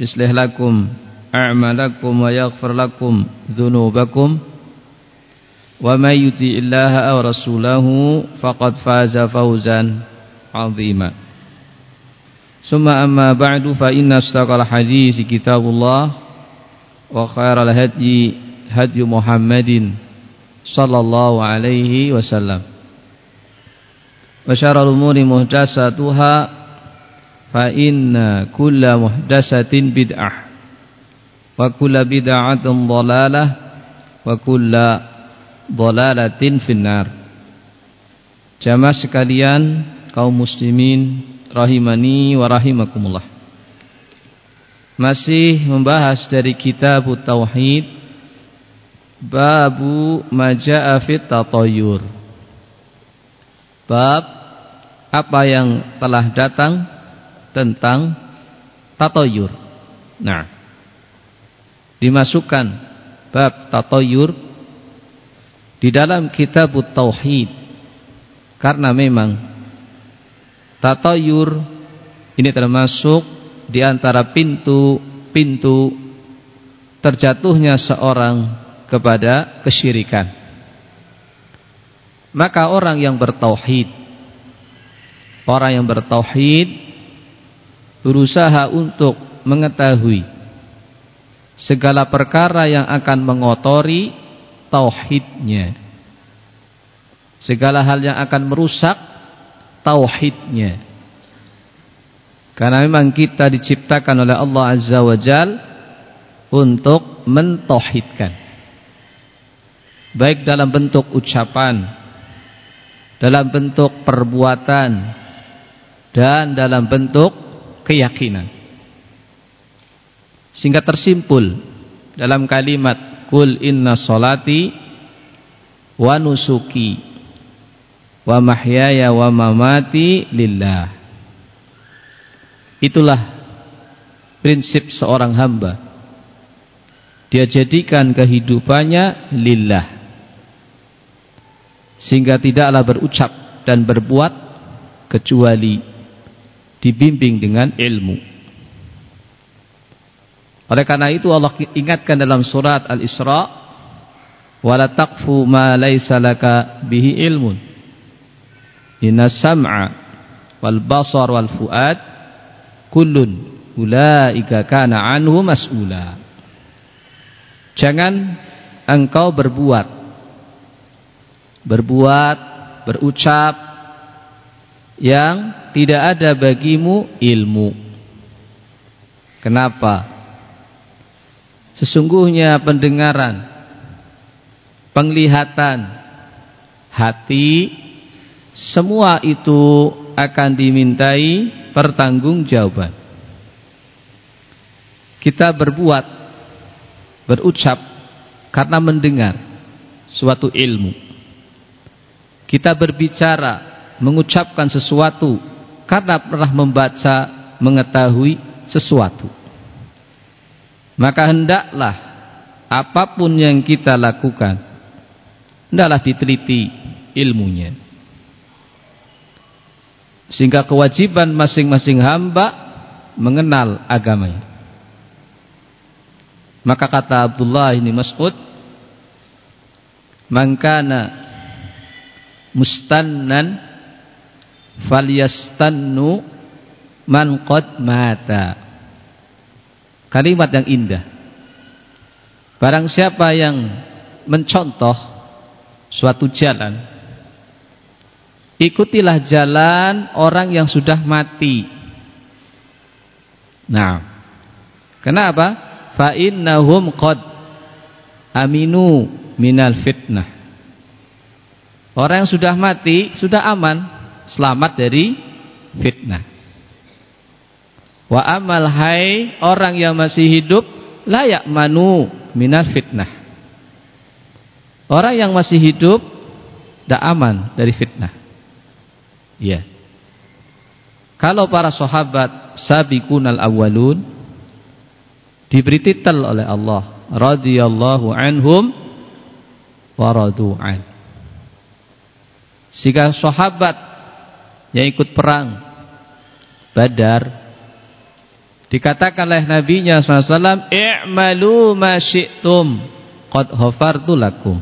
يصلح لكم أعمالكم ويغفر لكم ذنوبكم. ومن يطع الله ورسوله فقد فاز فوزا عظيما. ثم أما بعد فإن أصدق الحديث كتاب الله وخير الهدي هدي محمد صلى الله عليه وسلم. وشر الأمور محدثاتها fa inna kulla muhdasatin bid'ah. Wa kulla bid'atun dhalalah. Wa kulla dhalalatin finnar. Jamaah sekalian kaum muslimin rahimani wa rahimakumullah. Masih membahas dari kitab tauhid babu majaa fit tatayur Bab apa yang telah datang? Tentang tatoyur. Nah, dimasukkan bab tatoyur di dalam kitab tauhid karena memang tatoyur ini termasuk di antara pintu-pintu terjatuhnya seorang kepada kesyirikan. Maka orang yang bertauhid Orang yang bertauhid berusaha untuk mengetahui segala perkara yang akan mengotori tauhidnya. Segala hal yang akan merusak tauhidnya. Karena memang kita diciptakan oleh Allah Azza wa Jal untuk mentauhidkan. Baik dalam bentuk ucapan, dalam bentuk perbuatan, dan dalam bentuk keyakinan. Sehingga tersimpul dalam kalimat kul inna salati wa nusuki wa mahyaya wa mamati lillah. Itulah prinsip seorang hamba. Dia jadikan kehidupannya lillah. Sehingga tidaklah berucap dan berbuat kecuali dibimbing dengan ilmu. Oleh karena itu Allah ingatkan dalam surat Al-Isra, "Wala taqfu ma laysa laka bihi ilmun. Inna sam'a wal basar wal fuad kullun ulaika kana anhu mas'ula." Jangan engkau berbuat berbuat, berucap yang tidak ada bagimu ilmu. Kenapa? Sesungguhnya pendengaran, penglihatan, hati, semua itu akan dimintai pertanggungjawaban. Kita berbuat, berucap karena mendengar suatu ilmu. Kita berbicara, mengucapkan sesuatu karena pernah membaca mengetahui sesuatu. Maka hendaklah apa pun yang kita lakukan hendaklah diteliti ilmunya. Sehingga kewajiban masing-masing hamba mengenal agamanya. Maka kata Abdullah ini Mas'ud mangkana mustannan falyastannu man qad mata. Kalimat yang indah. Barang siapa yang mencontoh suatu jalan ikutilah jalan orang yang sudah mati. Nah, kenapa? Fa innahum qad aminu minal fitnah. Orang yang sudah mati sudah aman, selamat dari fitnah. Wa amal hai orang yang masih hidup layak manu minal fitnah. Orang yang masih hidup tidak aman dari fitnah. Iya. Kalau para sahabat sabiqunal awwalun diberi titel oleh Allah radhiyallahu anhum wa radu'an. Sahabat yang ikut perang. Badar. Dikatakan oleh Nabi-Nya SAW i'malu ma syi'tum qad ghafartu lakum.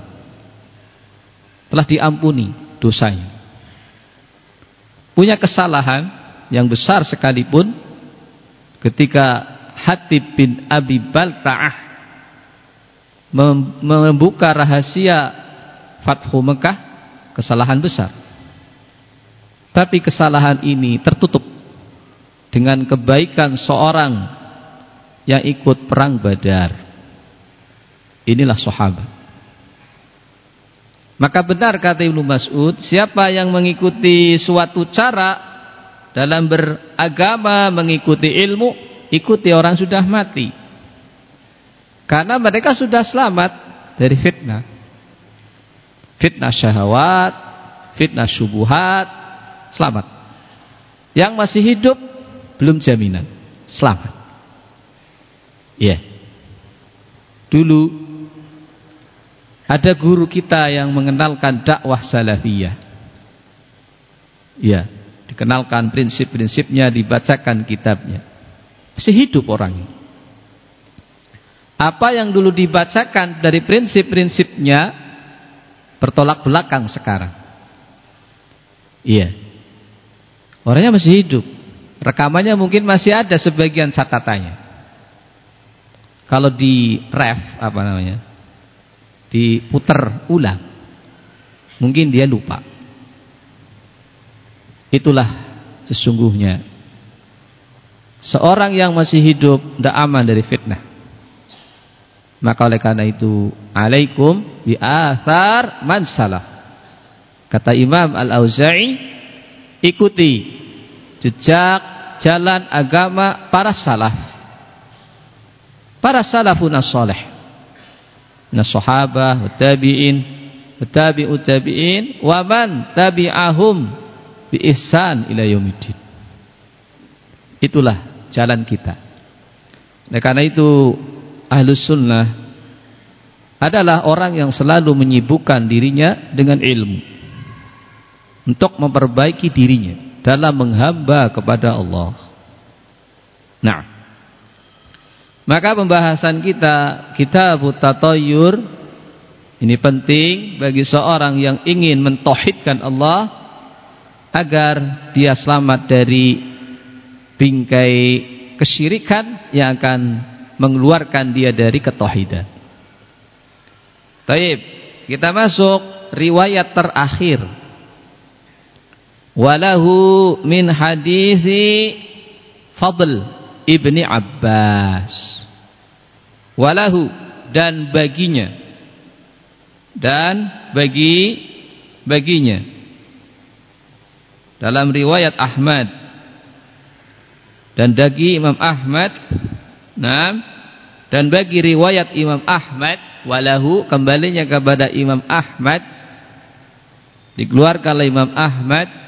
Telah diampuni dosanya. Punya kesalahan yang besar sekalipun ketika Hatib bin Abi Balta'ah membuka rahasia Fathu Mekah kesalahan besar tapi kesalahan ini tertutup dengan kebaikan seorang yang ikut perang Badar. Inilah sahabat. Maka benar kata Ibnu Mas'ud siapa yang mengikuti suatu cara dalam beragama mengikuti ilmu ikuti orang sudah mati. Karena mereka sudah selamat dari fitnah. Fitnah syahwat fitnah syubuhat selamat yang masih hidup belum jaminan selamat ya yeah. dulu ada guru kita yang mengenalkan dakwah salafiyah ya dikenalkan prinsip-prinsipnya, dibacakan kitabnya. Masih hidup orangnya. Apa yang dulu dibacakan dari prinsip-prinsipnya bertolak belakang sekarang. Iya. Orangnya masih hidup. Rekamannya mungkin masih ada sebagian catatannya. Kalau di ref apa namanya? Diputar ulang. Mungkin dia lupa. Itulah sesungguhnya seorang yang masih hidup tidak aman dari fitnah. Maka oleh karena itu, alaikum bi athar man salah. Kata Imam Al-Auza'i, ikuti jejak jalan agama para salaf. Para salafun as-salih. Nas sahabah, tabi'in, tabi'ut tabi'in, wa man tabi'ahum bi ihsan ila yaumiddin. Itulah jalan kita. Nah, karena itu ahlus sunnah adalah orang yang selalu menyibukkan dirinya dengan ilmu untuk memperbaiki dirinya dalam menghamba kepada Allah. Nah, maka pembahasan kita kitab tatayyur ini penting bagi seorang yang ingin mentauhidkan Allah agar dia selamat dari bingkai kesyirikan yang akan mengeluarkan dia dari ketauhidan. Taib, kita masuk riwayat terakhir. Walahu min hadithi Fadl ibni Abbas. Walahu dan baginya. Dan bagi baginya. Dalam riwayat Ahmad. Dan bagi Imam Ahmad nah dan bagi riwayat Imam Ahmad walahu kembalinya kepada Imam Ahmad dikeluarkan oleh Imam Ahmad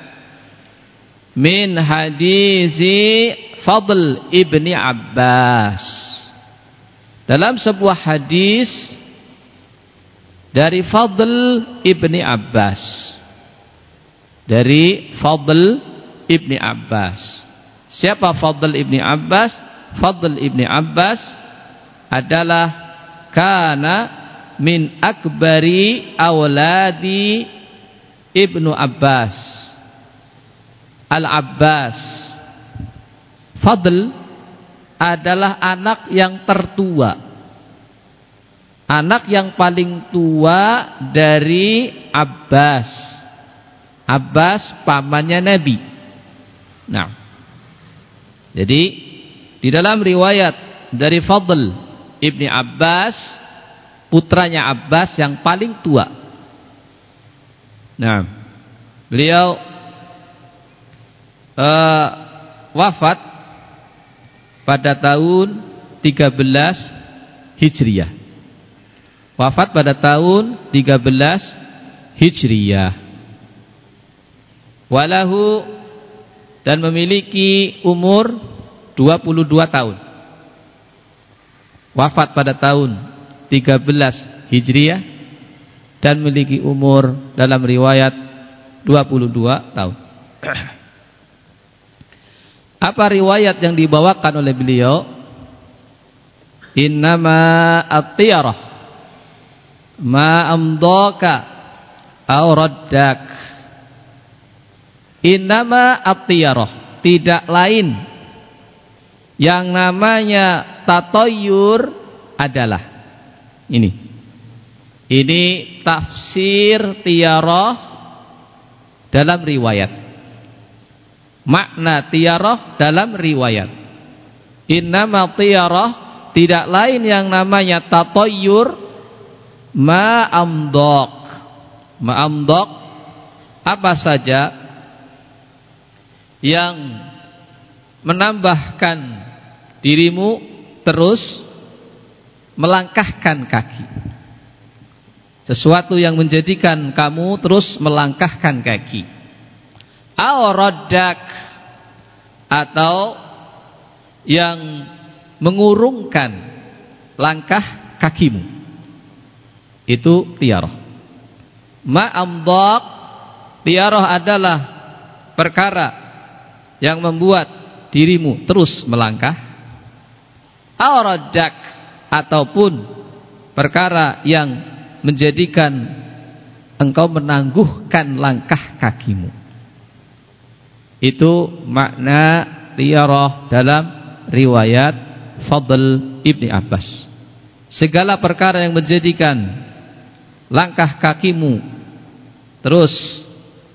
min hadisi Fadl ibni Abbas dalam sebuah hadis dari Fadl ibni Abbas dari Fadl Ibni Abbas. Siapa Fadl Ibni Abbas? Fadl Ibni Abbas adalah kana min akbari awladi Ibnu Abbas. Al-Abbas. Fadl adalah anak yang tertua anak yang paling tua dari Abbas. Abbas pamannya Nabi. Nah. Jadi di dalam riwayat dari Fadl Ibni Abbas putranya Abbas yang paling tua. Nah, beliau uh, wafat pada tahun 13 Hijriah. Wafat pada tahun 13 Hijriah. Walahu dan memiliki umur 22 tahun. Wafat pada tahun 13 Hijriah dan memiliki umur dalam riwayat 22 tahun. Apa riwayat yang dibawakan oleh beliau? Innama at-tiyarah ma amdaka aw raddak. Innama at-tiyarah, tidak lain yang namanya tatoyur adalah ini. Ini tafsir tiarah dalam riwayat makna tiarah dalam riwayat. Innama tiarah tidak lain yang namanya tatoyur ma'amdok. Ma'amdok apa saja yang menambahkan dirimu terus melangkahkan kaki. Sesuatu yang menjadikan kamu terus melangkahkan kaki auradak atau yang mengurungkan langkah kakimu. Itu tiarah. Ma'amdak tiarah adalah perkara yang membuat dirimu terus melangkah. Auradak ataupun perkara yang menjadikan engkau menangguhkan langkah kakimu itu makna tiarah dalam riwayat Fadl Ibni Abbas. Segala perkara yang menjadikan langkah kakimu terus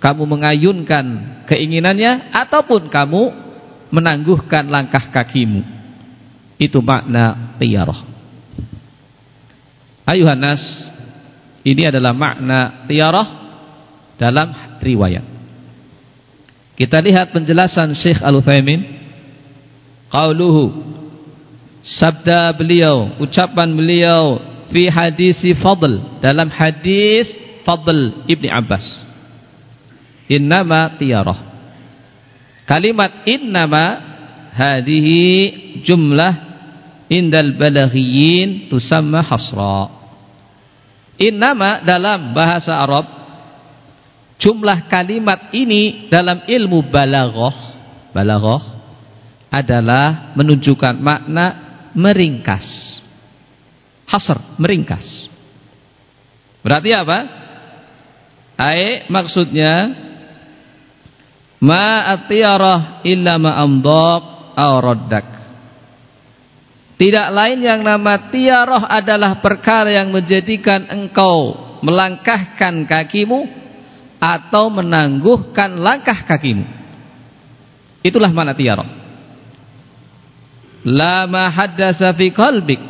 kamu mengayunkan keinginannya ataupun kamu menangguhkan langkah kakimu. Itu makna tiarah. Ayuhan nas, ini adalah makna tiarah dalam riwayat. Kita lihat penjelasan Syekh Al-Utsaimin. Qauluhu sabda beliau, ucapan beliau fi hadisi Fadl dalam hadis Fadl Ibni Abbas. Innama tiyarah. Kalimat innama hadhihi jumlah indal balaghiyin tusamma hasra. Innama dalam bahasa Arab jumlah kalimat ini dalam ilmu balaghah balaghah adalah menunjukkan makna meringkas. Hasr meringkas. Berarti apa? Ai maksudnya ma atiyarah illa ma amdaq aw tidak lain yang nama tiarah adalah perkara yang menjadikan engkau melangkahkan kakimu atau menangguhkan langkah kakimu. Itulah mana tiarah. La mahaddasa fi qalbik.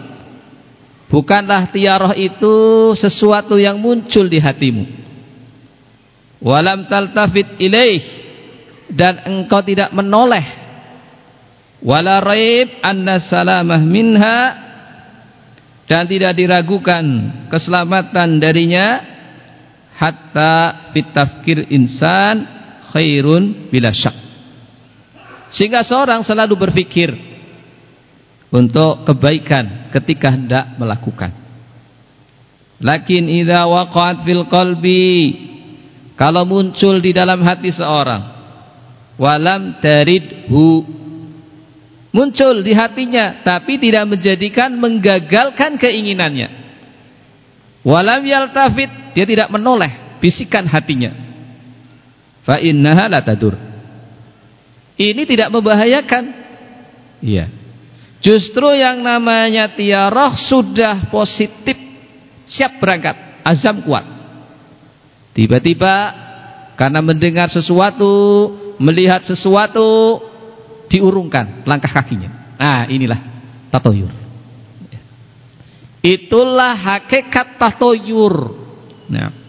Bukanlah tiarah itu sesuatu yang muncul di hatimu. Walam taltafit ilaih dan engkau tidak menoleh. Wala raib anna salamah minha dan tidak diragukan keselamatan darinya hatta bitafkir insan khairun bila syak. Sehingga seorang selalu berpikir untuk kebaikan ketika hendak melakukan. Lakin idza waqa'at fil qalbi kalau muncul di dalam hati seorang walam taridhu. Muncul di hatinya tapi tidak menjadikan menggagalkan keinginannya. Walam yaltafit dia tidak menoleh bisikan hatinya. Fa innaha ini tidak membahayakan. Iya. Justru yang namanya tiarah sudah positif siap berangkat azam kuat. Tiba-tiba karena mendengar sesuatu melihat sesuatu diurungkan langkah kakinya. Nah inilah tatoyur. Itulah hakikat tatoyur nah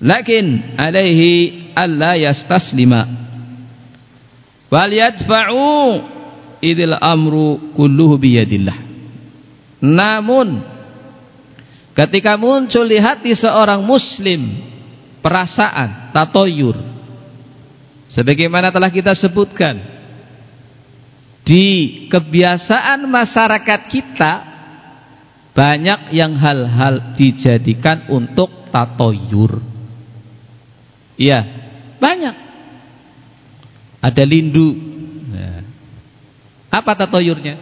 lakin alaihi alla yastaslima. Wal yadfa'u idil amru kulluhu biyadillah. Namun ketika muncul di hati seorang muslim perasaan tatoyur sebagaimana telah kita sebutkan di kebiasaan masyarakat kita banyak yang hal-hal dijadikan untuk tatoyur. Iya banyak. Ada lindu. Nah. apa tatoyurnya?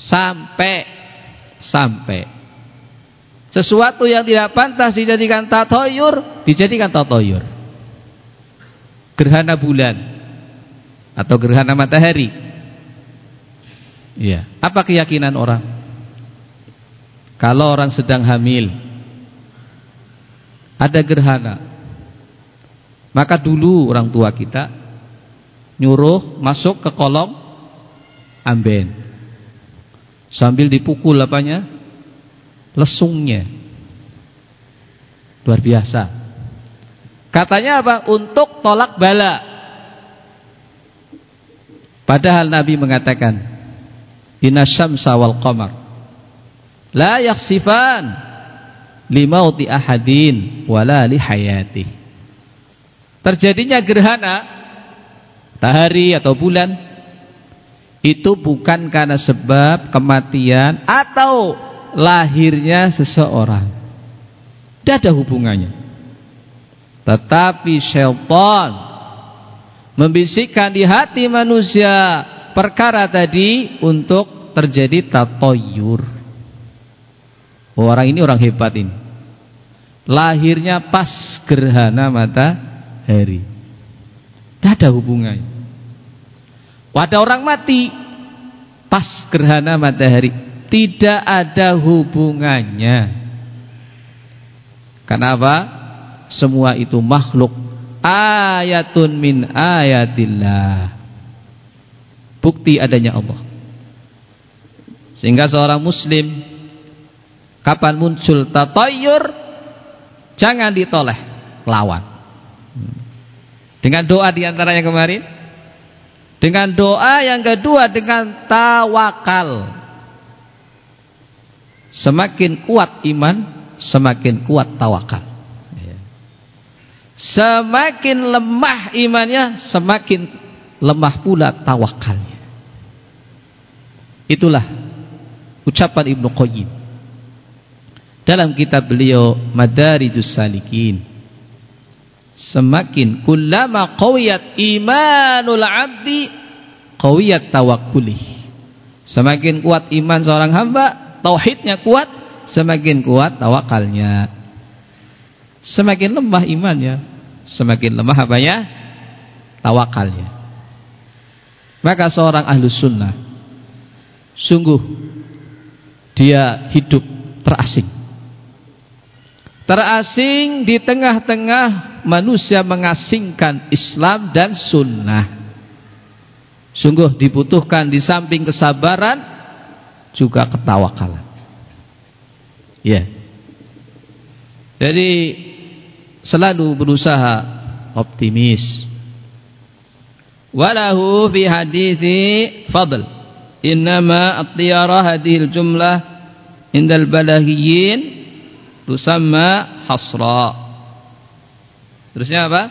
Sampai. Sampai. Sesuatu yang tidak pantas dijadikan tatoyur dijadikan tatoyur. Gerhana bulan atau gerhana matahari. Ya apa keyakinan orang kalau orang sedang hamil ada gerhana. Maka dulu orang tua kita nyuruh masuk ke kolom amben. Sambil dipukul apanya? Lesungnya. Luar biasa. Katanya apa? Untuk tolak bala. Padahal Nabi mengatakan inasyamsa wal qamar la yaksifan limauti ahadin wala lihayati terjadinya gerhana matahari atau bulan itu bukan karena sebab kematian atau lahirnya seseorang. Tidak ada hubungannya. Tetapi syaitan membisikkan di hati manusia perkara tadi untuk terjadi tatoyur orang ini orang hebat ini lahirnya pas gerhana matahari tidak ada hubungannya. Pada orang mati pas gerhana matahari tidak ada hubungannya. Kenapa? Semua itu makhluk ayatun min ayatillah. Bukti adanya Allah. Sehingga seorang muslim kapan muncul tatayur jangan ditoleh lawan. Dengan doa di antara yang kemarin. Dengan doa yang kedua dengan tawakal. Semakin kuat iman, semakin kuat tawakal. Ya. Semakin lemah imannya, semakin lemah pula tawakalnya. Itulah ucapan Ibnu Qayyim dalam kitab beliau Madarijus Salikin. Semakin kullama qawiyat imanul abdi qawiyat tawakulih semakin kuat iman seorang hamba tauhidnya kuat semakin kuat tawakalnya. Semakin lemah imannya semakin lemah apa ya tawakalnya. Maka seorang ahlu sunnah sungguh dia hidup terasing terasing di tengah-tengah manusia mengasingkan Islam dan sunnah. Sungguh dibutuhkan di samping kesabaran juga ketawakalan. Ya. Jadi selalu berusaha optimis. Walahu fi hadithi fadl. Innama at-tiyara jumlah indal balahiyin tusamma hasra Terusnya apa?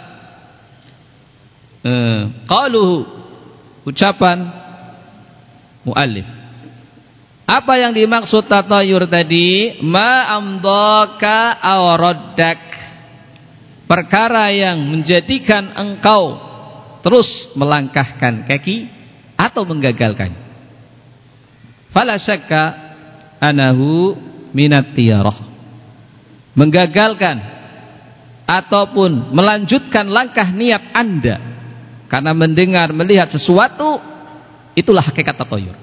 Eh, qaluhu ucapan muallif. Apa yang dimaksud tatayur tadi? Ma amdaka aw raddak. Perkara yang menjadikan engkau terus melangkahkan kaki atau menggagalkan. Fala anahu minat tiyarah. Menggagalkan ataupun melanjutkan langkah niat anda karena mendengar melihat sesuatu itulah hakikat tatoyur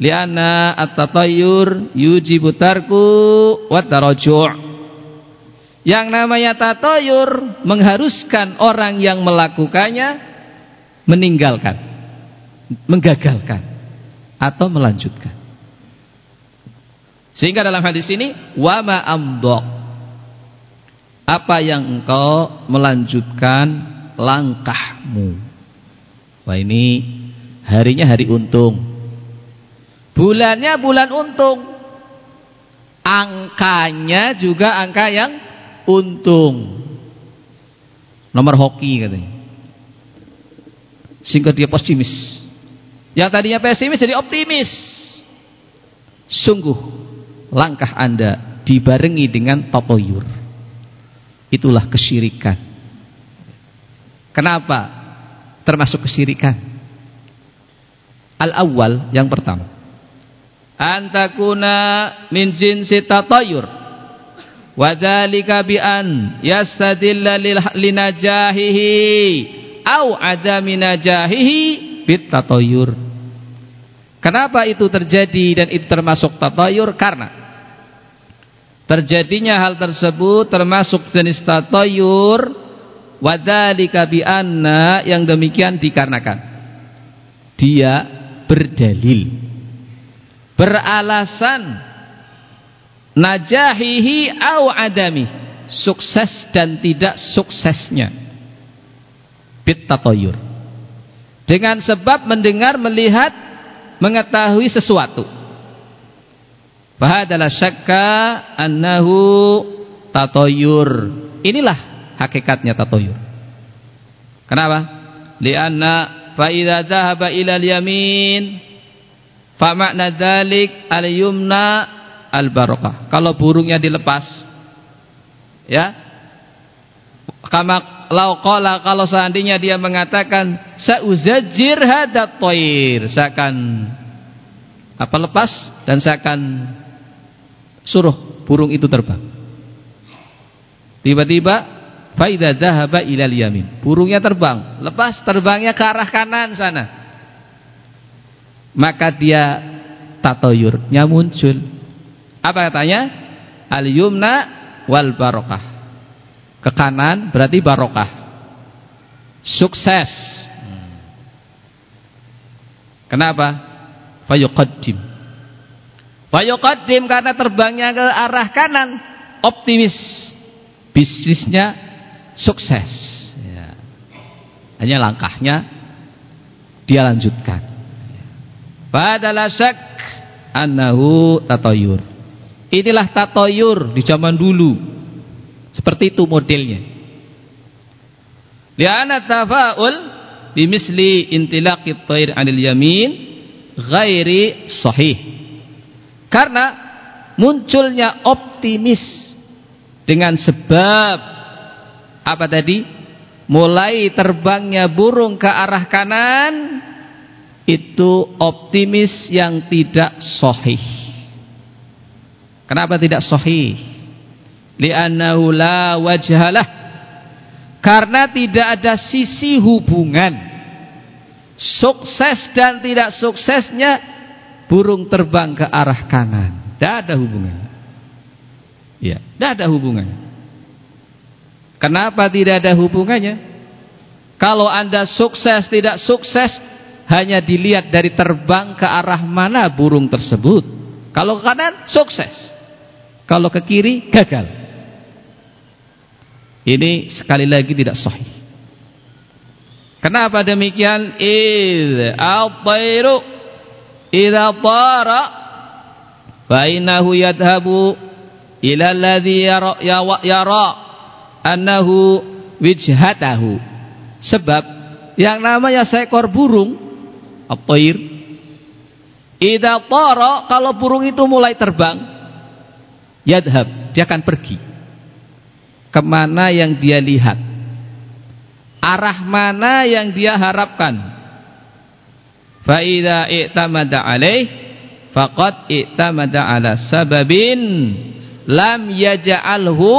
liana at-tatayyur yujibu tarku Yang namanya tatoyur mengharuskan orang yang melakukannya meninggalkan, menggagalkan atau melanjutkan. Sehingga dalam hadis ini wama amdok apa yang engkau melanjutkan langkahmu. Wah ini harinya hari untung. Bulannya bulan untung. Angkanya juga angka yang untung. Nomor hoki katanya. Sehingga dia pesimis. Yang tadinya pesimis jadi optimis. Sungguh langkah Anda dibarengi dengan tatoyur. Itulah kesyirikan. Kenapa? Termasuk kesyirikan. Al-awwal yang pertama. Antakuna min jinsi tatoyur Wadhalika bi an yastadilla linajahihi au adami najahihi bit tatayur. Kenapa itu terjadi dan itu termasuk tatayur? Karena terjadinya hal tersebut termasuk jenis tatayur wadhalika bi anna yang demikian dikarenakan. Dia berdalil. Beralasan najahihi au adami sukses dan tidak suksesnya. Bit tatoyur. Dengan sebab mendengar melihat mengetahui sesuatu bahadalah syakka annahu tatoyur. Inilah hakikatnya tatoyur. Kenapa? Lianna fa idza dhahaba ila al-yamin fa makna dzalik al-yumna al barokah. Kalau burungnya dilepas, ya, kama lau qala kalau seandainya dia mengatakan sauzajir hadat toir, saya akan apa lepas dan saya akan suruh burung itu terbang. Tiba-tiba faida dhahaba ilal yamin. Burungnya terbang, lepas terbangnya ke arah kanan sana. Maka dia tatoyurnya muncul apa katanya? Al-yumna wal barokah. Ke kanan berarti barokah. Sukses. Kenapa? Fayuqaddim. Fayuqaddim karena terbangnya ke arah kanan. Optimis. Bisnisnya sukses. Ya. Hanya langkahnya dia lanjutkan. Padahal syak annahu tatayur. Inilah tatoyur di zaman dulu. Seperti itu modelnya. Liana tafa'ul bimisli intilaqit thair 'anil yamin ghairi sahih. Karena munculnya optimis dengan sebab apa tadi? Mulai terbangnya burung ke arah kanan itu optimis yang tidak sahih. Kenapa tidak sahih? Li'annahu la wajhalah. Karena tidak ada sisi hubungan. Sukses dan tidak suksesnya burung terbang ke arah kanan. Tidak ada hubungannya. Ya, tidak ada hubungannya. Kenapa tidak ada hubungannya? Kalau Anda sukses tidak sukses hanya dilihat dari terbang ke arah mana burung tersebut. Kalau ke kanan sukses. Kalau ke kiri gagal. Ini sekali lagi tidak sahih. Kenapa demikian? Id al-tayru idza tara fa innahu yadhhabu ila alladhi yara, yara annahu wijhatahu. Sebab yang namanya seekor burung al-tayr idza tara kalau burung itu mulai terbang yadhab dia akan pergi. Ke mana yang dia lihat arah mana yang dia harapkan fa'idha i'tamada alaih faqad i'tamada ala sababin lam yaja'alhu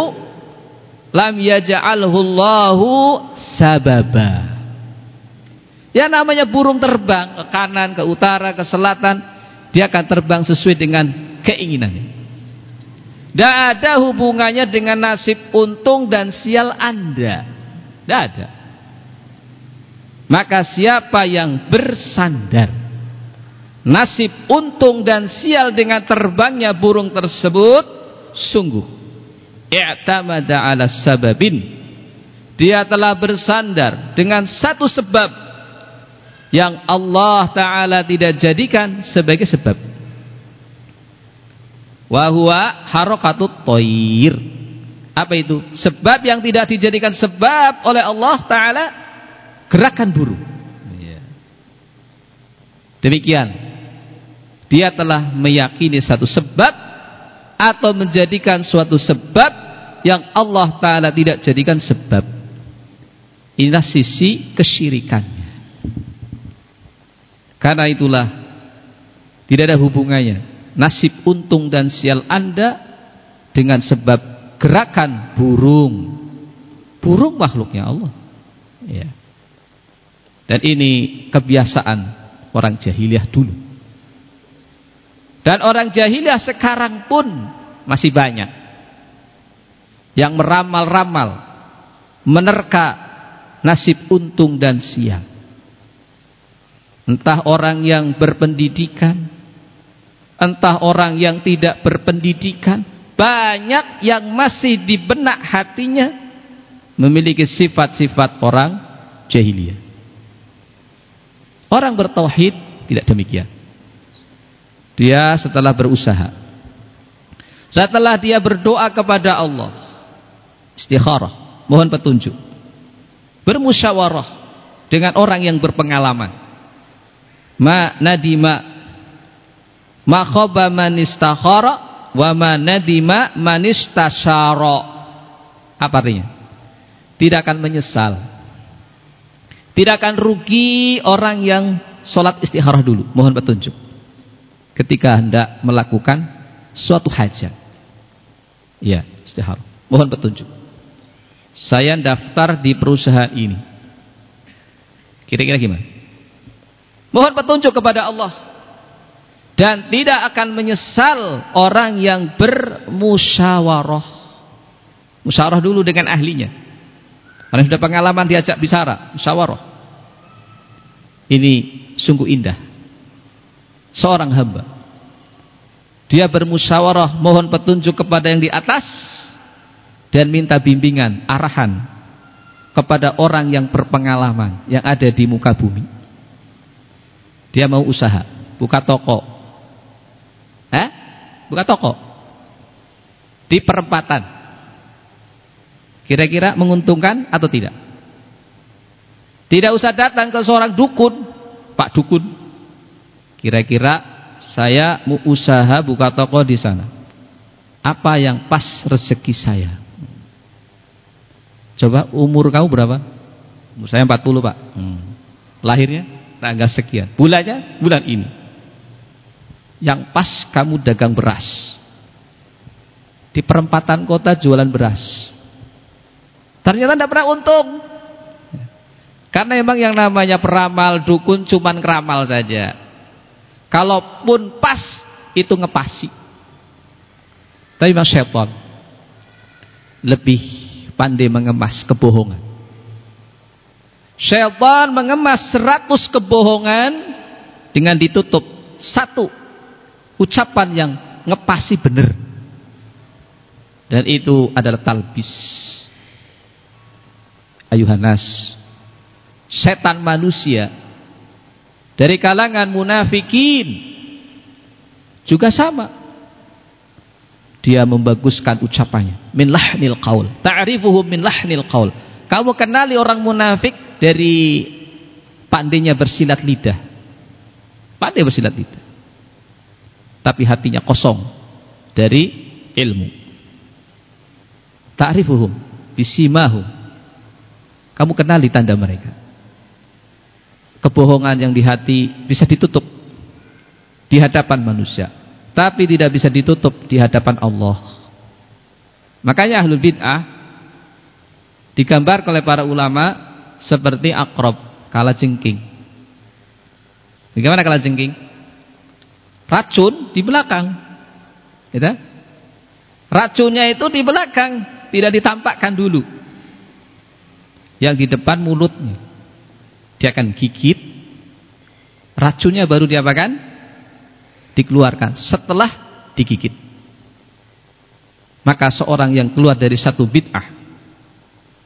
lam yaja'alhu Allahu sababa. Ya namanya burung terbang ke kanan ke utara ke selatan dia akan terbang sesuai dengan keinginannya. Tidak ada hubungannya dengan nasib untung dan sial anda. Tidak ada maka siapa yang bersandar nasib untung dan sial dengan terbangnya burung tersebut sungguh i'tamada ala sababin. Dia telah bersandar dengan satu sebab yang Allah Ta'ala tidak jadikan sebagai sebab. Wahuwa harokatut toir apa itu? sebab yang tidak dijadikan sebab oleh Allah Ta'ala gerakan burung iya. demikian dia telah meyakini satu sebab atau menjadikan suatu sebab yang Allah Ta'ala tidak jadikan sebab Inilah sisi kesyirikannya. Karena itulah tidak ada hubungannya nasib untung dan sial Anda dengan sebab gerakan burung. Burung makhluknya Allah. Ya. Dan ini kebiasaan orang jahiliyah dulu. Dan orang jahiliyah sekarang pun masih banyak yang meramal-ramal, menerka nasib untung dan sial. Entah orang yang berpendidikan, entah orang yang tidak berpendidikan, banyak yang masih di benak hatinya memiliki sifat-sifat orang jahiliyah. Orang bertauhid tidak demikian. Dia setelah berusaha, setelah dia berdoa kepada Allah, istikharah, mohon petunjuk bermusyawarah dengan orang yang berpengalaman. Ma nadima ma khaba man istakhara wa ma nadima man istasyara apa artinya? Tidak akan menyesal tidak akan rugi orang yang sholat istikharah dulu mohon petunjuk ketika hendak melakukan suatu hajat ya istikharah mohon petunjuk saya daftar di perusahaan ini. Kira-kira gimana? Mohon petunjuk kepada Allah. Dan tidak akan menyesal orang yang bermusyawarah. Musyawarah dulu dengan ahlinya. Karena sudah pengalaman diajak bicara, musyawarah. Ini sungguh indah. Seorang hamba. Dia bermusyawarah mohon petunjuk kepada yang di atas dan minta bimbingan, arahan kepada orang yang berpengalaman yang ada di muka bumi. Dia mau usaha, buka toko. Eh? Buka toko. Di perempatan. Kira-kira menguntungkan atau tidak? Tidak usah datang ke seorang dukun, Pak dukun. Kira-kira saya mau usaha buka toko di sana. Apa yang pas rezeki saya? Coba umur kamu berapa? Umur saya 40 pak. Hmm. Lahirnya tanggal sekian. Bulannya bulan ini. Yang pas kamu dagang beras. Di perempatan kota jualan beras. Ternyata tidak pernah untung. Karena memang yang namanya peramal dukun cuman keramal saja. Kalaupun pas itu ngepasi. Tapi Mas Syaitan lebih pandai mengemas kebohongan. Syaitan mengemas seratus kebohongan dengan ditutup satu ucapan yang ngepasi benar. Dan itu adalah talbis. Ayuhanas. Setan manusia. Dari kalangan munafikin. Juga sama. Dia membaguskan ucapannya. Min lahnil qaul. Ta'rifuhum min lahnil qaul. Kamu kenali orang munafik dari pandainya bersilat lidah. Pandai bersilat lidah. Tapi hatinya kosong dari ilmu. Ta'rifuhum bisimahum kamu kenali tanda mereka kebohongan yang di hati bisa ditutup di hadapan manusia tapi tidak bisa ditutup di hadapan Allah. Makanya ahlul bid'ah digambar oleh para ulama seperti akrob, kala jengking. Bagaimana kala jengking? racun di belakang. Gitu? Racunnya itu di belakang, tidak ditampakkan dulu. Yang di depan mulutnya. Dia akan gigit. Racunnya baru diapakan? Dikeluarkan setelah digigit. Maka seorang yang keluar dari satu bid'ah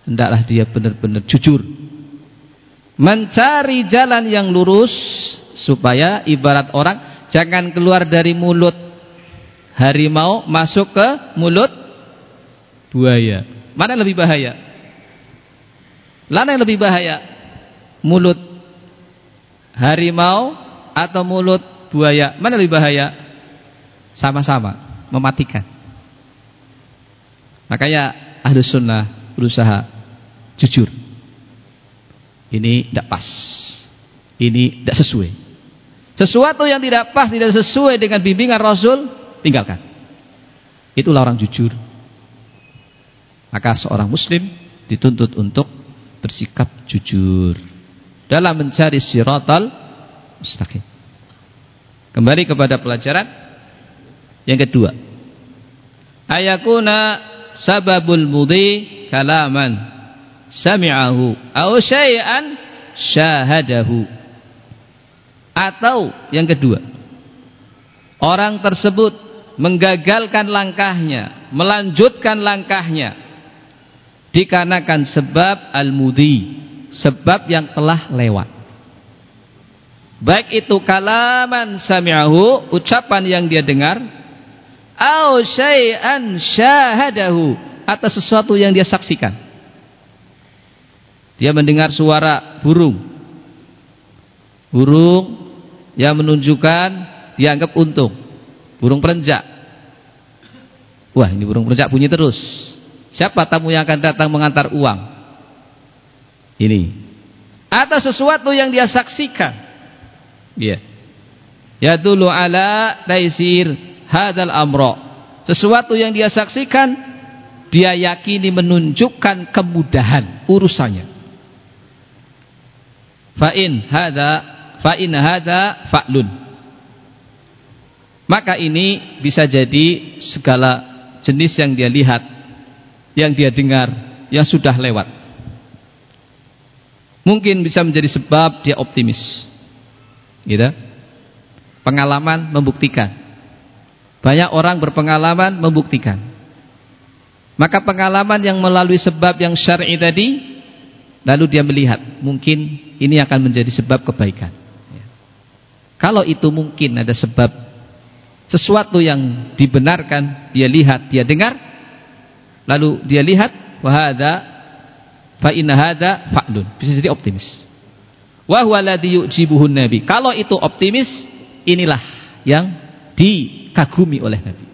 hendaklah dia benar-benar jujur mencari jalan yang lurus supaya ibarat orang jangan keluar dari mulut harimau masuk ke mulut buaya. Mana lebih bahaya? Mana yang lebih bahaya? Mulut harimau atau mulut buaya? Mana lebih bahaya? Sama-sama mematikan. Makanya ahlu sunnah berusaha jujur ini tidak pas ini tidak sesuai sesuatu yang tidak pas tidak sesuai dengan bimbingan Rasul tinggalkan itulah orang jujur maka seorang muslim dituntut untuk bersikap jujur dalam mencari siratal mustaqim. Kembali kepada pelajaran yang kedua. Ayakuna sababul mudhi kalaman sami'ahu aw syai'an syahadahu. Atau yang kedua orang tersebut menggagalkan langkahnya melanjutkan langkahnya dikarenakan sebab al-mudhi sebab yang telah lewat baik itu kalaman sami'ahu ucapan yang dia dengar aw syai'an syahadahu atau sesuatu yang dia saksikan dia mendengar suara burung. Burung yang menunjukkan dianggap untung. Burung perenjak. Wah, ini burung perenjak bunyi terus. Siapa tamu yang akan datang mengantar uang? Ini. Atau sesuatu yang dia saksikan. Ya. Ya dulu ala taisir hadal amro. Sesuatu yang dia saksikan, dia yakini menunjukkan kemudahan urusannya fa'in hada fa'in hada fa'lun maka ini bisa jadi segala jenis yang dia lihat yang dia dengar yang sudah lewat. Mungkin bisa menjadi sebab dia optimis. Gitu. Pengalaman membuktikan. Banyak orang berpengalaman membuktikan. Maka pengalaman yang melalui sebab yang syar'i tadi Lalu dia melihat, mungkin ini akan menjadi sebab kebaikan. Ya. Kalau itu mungkin ada sebab sesuatu yang dibenarkan, dia lihat, dia dengar, lalu dia lihat, wahada, fa inna hada fa'lun. Bisa jadi optimis. Wa huwa ladzi yujibuhun nabi. Kalau itu optimis, inilah yang dikagumi oleh Nabi.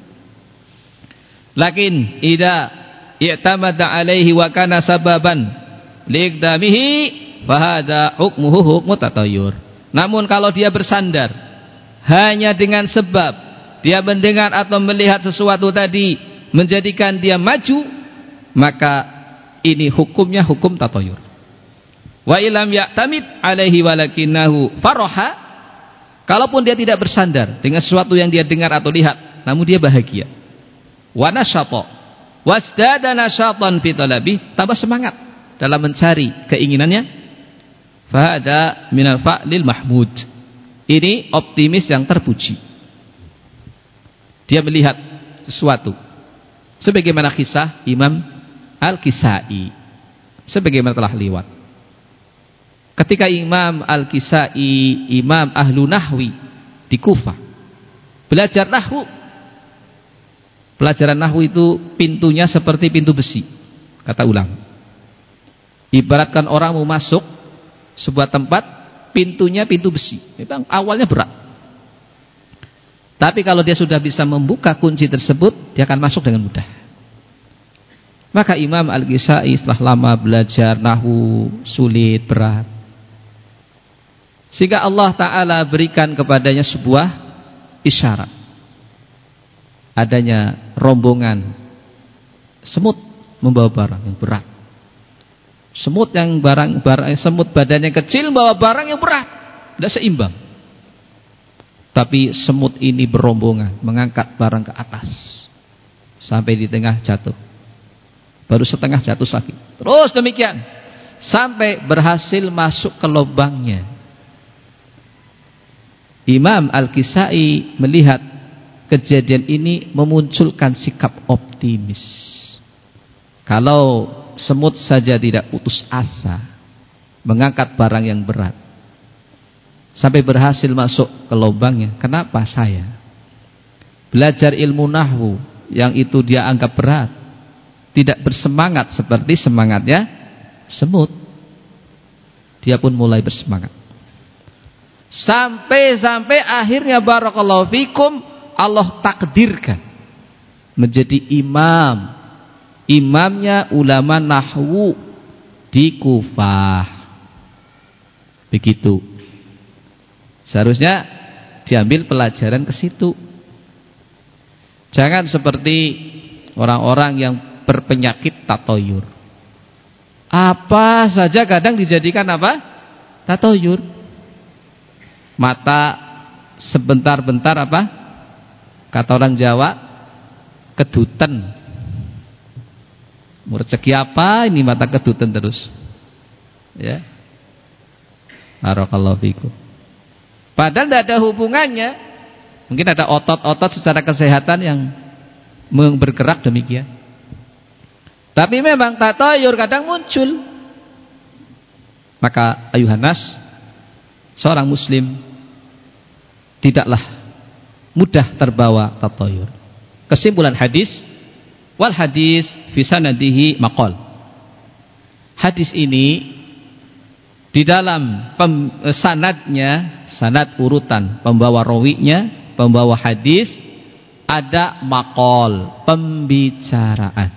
Lakin ida i'tamada alaihi wa kana sababan liqdamihi fahada hukmuhu hukmu tatayur. Namun kalau dia bersandar hanya dengan sebab dia mendengar atau melihat sesuatu tadi menjadikan dia maju, maka ini hukumnya hukum tatayur. Wa ilam ya'tamid alaihi walakinahu faraha kalaupun dia tidak bersandar dengan sesuatu yang dia dengar atau lihat, namun dia bahagia. Wa nasyata wasdada nasyatan fi tambah semangat dalam mencari keinginannya fahada minal fa'lil mahmud ini optimis yang terpuji dia melihat sesuatu sebagaimana kisah Imam Al-Kisai sebagaimana telah lewat ketika Imam Al-Kisai Imam Ahlu Nahwi di Kufah belajar Nahwu pelajaran Nahwu itu pintunya seperti pintu besi kata ulama Ibaratkan orang mau masuk sebuah tempat, pintunya pintu besi. Memang awalnya berat. Tapi kalau dia sudah bisa membuka kunci tersebut, dia akan masuk dengan mudah. Maka Imam Al-Ghizai setelah lama belajar nahu sulit, berat. Sehingga Allah Ta'ala berikan kepadanya sebuah isyarat. Adanya rombongan semut membawa barang yang berat. Semut yang barang, barang semut badannya kecil bawa barang yang berat, tidak seimbang. Tapi semut ini berombongan mengangkat barang ke atas sampai di tengah jatuh. Baru setengah jatuh lagi. Terus demikian sampai berhasil masuk ke lubangnya. Imam Al-Kisai melihat kejadian ini memunculkan sikap optimis. Kalau semut saja tidak putus asa mengangkat barang yang berat sampai berhasil masuk ke lubangnya, kenapa saya? Belajar ilmu nahwu yang itu dia anggap berat, tidak bersemangat seperti semangatnya semut. Dia pun mulai bersemangat. Sampai-sampai akhirnya barakallahu fikum Allah takdirkan menjadi imam. Imamnya ulama nahwu di Kufah. Begitu. Seharusnya diambil pelajaran ke situ. Jangan seperti orang-orang yang berpenyakit tatoyur. Apa saja kadang dijadikan apa? Tatoyur mata sebentar-bentar apa? Kata orang Jawa, kedutan. Mau rezeki apa ini mata kedutan terus? Ya. Barakallahu fikum. Padahal tidak ada hubungannya. Mungkin ada otot-otot secara kesehatan yang bergerak demikian. Tapi memang tatoyur kadang muncul. Maka ayuhanas seorang muslim tidaklah mudah terbawa tatoyur. Kesimpulan hadis wal hadis fi sanadihi maqal. Hadis ini di dalam eh, sanadnya, sanad urutan pembawa rawinya, pembawa hadis ada maqal, pembicaraan.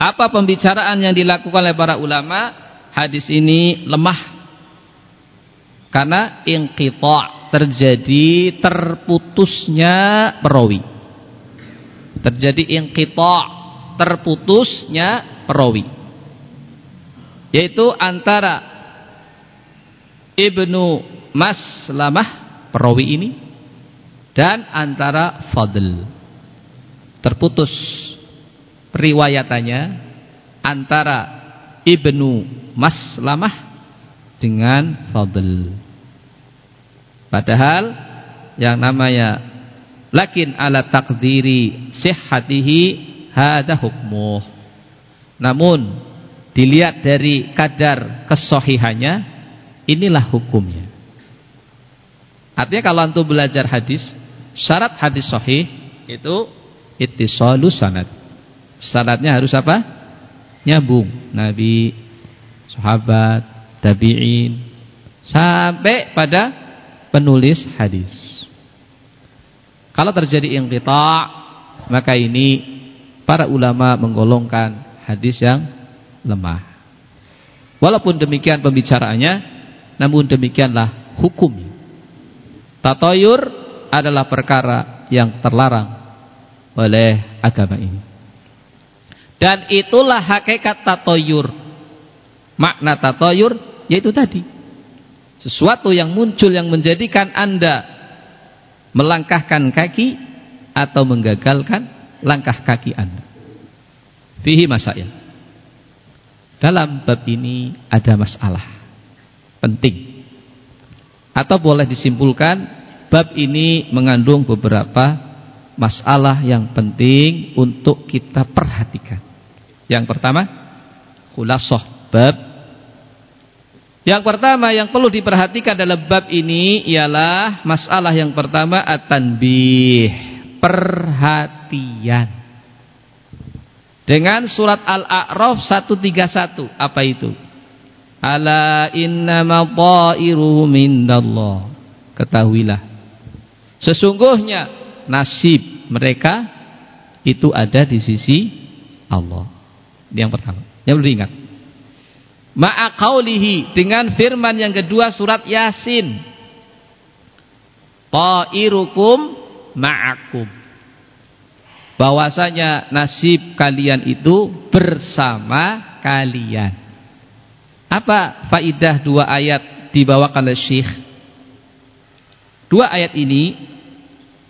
Apa pembicaraan yang dilakukan oleh para ulama? Hadis ini lemah karena inqita' terjadi terputusnya perawi. Terjadi inqita' terputusnya perawi. Yaitu antara Ibnu Maslamah perawi ini dan antara Fadl. Terputus periwayatannya antara Ibnu Maslamah dengan fadl. Padahal yang namanya lakin ala takdiri sihhatihi hada hukmuh. Namun dilihat dari kadar kesohihannya inilah hukumnya. Artinya kalau antum belajar hadis, syarat hadis sahih itu ittisalu sanad. Syaratnya harus apa? Nyambung. Nabi, sahabat, tabi'in sampai pada penulis hadis. Kalau terjadi inqita' maka ini para ulama menggolongkan hadis yang lemah. Walaupun demikian pembicaraannya, namun demikianlah hukumnya. Tatoyur adalah perkara yang terlarang oleh agama ini. Dan itulah hakikat tatoyur. Makna tatoyur yaitu tadi. Sesuatu yang muncul yang menjadikan Anda melangkahkan kaki atau menggagalkan langkah kaki Anda. Fihi masail. Dalam bab ini ada masalah penting. Atau boleh disimpulkan bab ini mengandung beberapa masalah yang penting untuk kita perhatikan. Yang pertama, khulasoh bab yang pertama yang perlu diperhatikan dalam bab ini ialah masalah yang pertama at-tanbih, perhatian. Dengan surat Al-A'raf 131, apa itu? Ala innama ta'iruhu mindallah. Ketahuilah. Sesungguhnya nasib mereka itu ada di sisi Allah. Yang pertama. Yang perlu diingat. Ma'aqaulihi dengan firman yang kedua surat Yasin. Ta'irukum ma'akum. Bahwasanya nasib kalian itu bersama kalian. Apa faidah dua ayat dibawakan oleh Syekh? dua ayat ini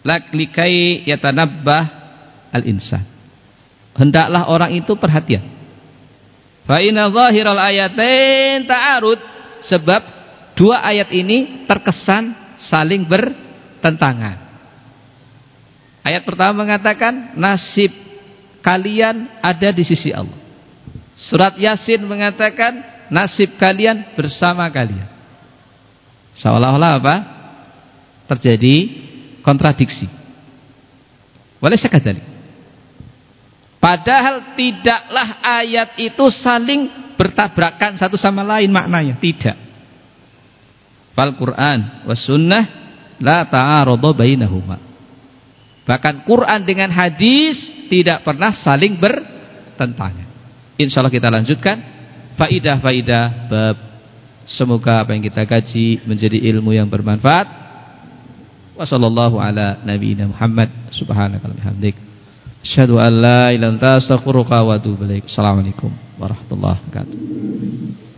laklikai yatanabbah al-insan. Hendaklah orang itu perhatian. Fa inna zahiral ayatain ta'arud. Sebab dua ayat ini terkesan saling bertentangan. Ayat pertama mengatakan nasib kalian ada di sisi Allah. Surat yasin mengatakan nasib kalian bersama kalian seolah-olah apa terjadi kontradiksi. Walaysa kadzalik. Padahal tidaklah ayat itu saling bertabrakan satu sama lain maknanya, tidak. Fal Quran was sunnah la ta'arada bainahuma. Bahkan Quran dengan hadis tidak pernah saling bertentangan. Insyaallah kita lanjutkan faidah-faidah bab. Semoga apa yang kita kaji menjadi ilmu yang bermanfaat. Wa sallallahu ala nabiyyina Muhammad. Subhanaka wa bihamdik. An la ilaha astaghfiruka wa atubu ilaik. Assalamualaikum warahmatullahi wabarakatuh